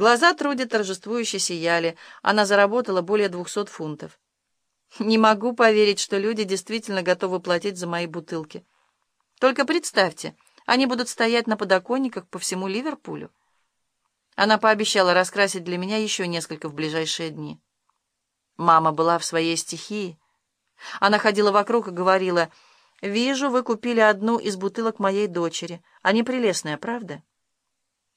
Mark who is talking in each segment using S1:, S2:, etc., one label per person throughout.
S1: Глаза Труди торжествующе сияли. Она заработала более двухсот фунтов. Не могу поверить, что люди действительно готовы платить за мои бутылки. Только представьте, они будут стоять на подоконниках по всему Ливерпулю. Она пообещала раскрасить для меня еще несколько в ближайшие дни. Мама была в своей стихии. Она ходила вокруг и говорила, «Вижу, вы купили одну из бутылок моей дочери. Они прелестные, правда?»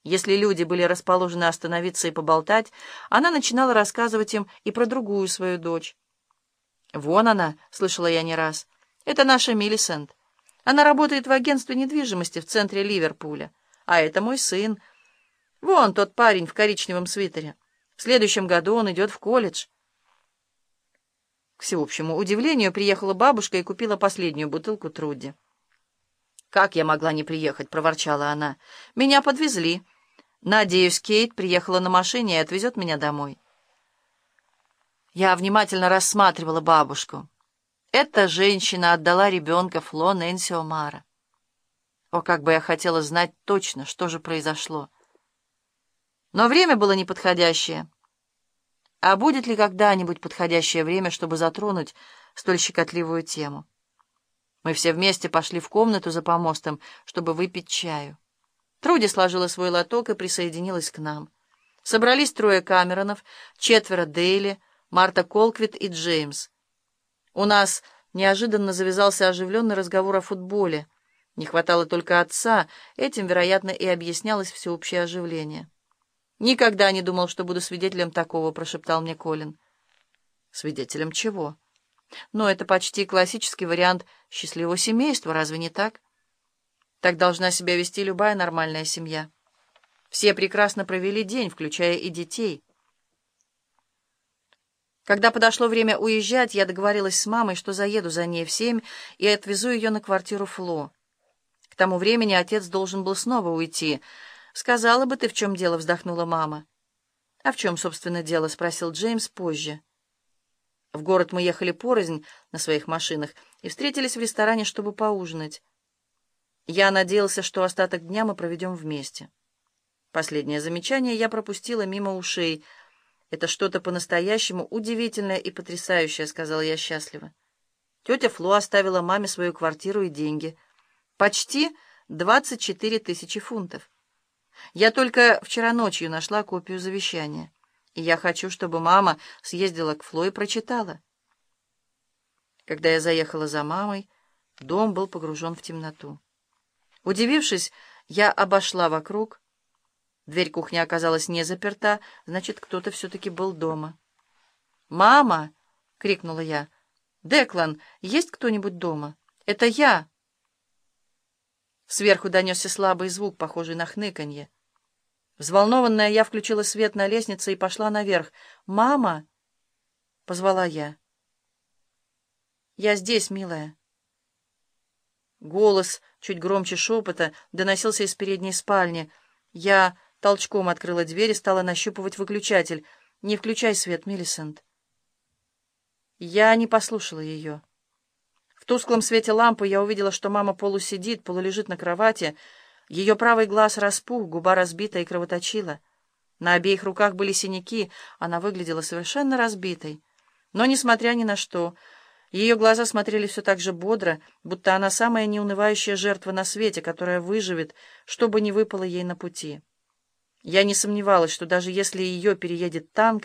S1: Если люди были расположены остановиться и поболтать, она начинала рассказывать им и про другую свою дочь. «Вон она», — слышала я не раз, — «это наша Миллисент. Она работает в агентстве недвижимости в центре Ливерпуля. А это мой сын. Вон тот парень в коричневом свитере. В следующем году он идет в колледж». К всеобщему удивлению приехала бабушка и купила последнюю бутылку Труди. «Как я могла не приехать?» — проворчала она. «Меня подвезли». Надеюсь, Кейт приехала на машине и отвезет меня домой. Я внимательно рассматривала бабушку. Эта женщина отдала ребенка Фло Нэнси Омара. О, как бы я хотела знать точно, что же произошло. Но время было неподходящее. А будет ли когда-нибудь подходящее время, чтобы затронуть столь щекотливую тему? Мы все вместе пошли в комнату за помостом, чтобы выпить чаю. Труди сложила свой лоток и присоединилась к нам. Собрались трое Камеронов, четверо Дейли, Марта Колквит и Джеймс. У нас неожиданно завязался оживленный разговор о футболе. Не хватало только отца, этим, вероятно, и объяснялось всеобщее оживление. «Никогда не думал, что буду свидетелем такого», — прошептал мне Колин. «Свидетелем чего?» «Но это почти классический вариант счастливого семейства, разве не так?» Так должна себя вести любая нормальная семья. Все прекрасно провели день, включая и детей. Когда подошло время уезжать, я договорилась с мамой, что заеду за ней в семь и отвезу ее на квартиру Фло. К тому времени отец должен был снова уйти. «Сказала бы ты, в чем дело?» — вздохнула мама. «А в чем, собственно, дело?» — спросил Джеймс позже. В город мы ехали порознь на своих машинах и встретились в ресторане, чтобы поужинать. Я надеялся, что остаток дня мы проведем вместе. Последнее замечание я пропустила мимо ушей. «Это что-то по-настоящему удивительное и потрясающее», — сказала я счастливо. Тетя Фло оставила маме свою квартиру и деньги. Почти 24 тысячи фунтов. Я только вчера ночью нашла копию завещания. И я хочу, чтобы мама съездила к Фло и прочитала. Когда я заехала за мамой, дом был погружен в темноту. Удивившись, я обошла вокруг. Дверь кухни оказалась не заперта, значит, кто-то все-таки был дома. «Мама!» — крикнула я. «Деклан, есть кто-нибудь дома? Это я!» Сверху донесся слабый звук, похожий на хныканье. Взволнованная, я включила свет на лестнице и пошла наверх. «Мама!» — позвала я. «Я здесь, милая». Голос, чуть громче шепота, доносился из передней спальни. Я толчком открыла дверь и стала нащупывать выключатель. «Не включай свет, Миллисент». Я не послушала ее. В тусклом свете лампы я увидела, что мама полусидит, полулежит на кровати. Ее правый глаз распух, губа разбита и кровоточила. На обеих руках были синяки, она выглядела совершенно разбитой. Но, несмотря ни на что, ее глаза смотрели все так же бодро, будто она самая неунывающая жертва на свете, которая выживет, что бы ни выпало ей на пути. Я не сомневалась, что даже если ее переедет танк,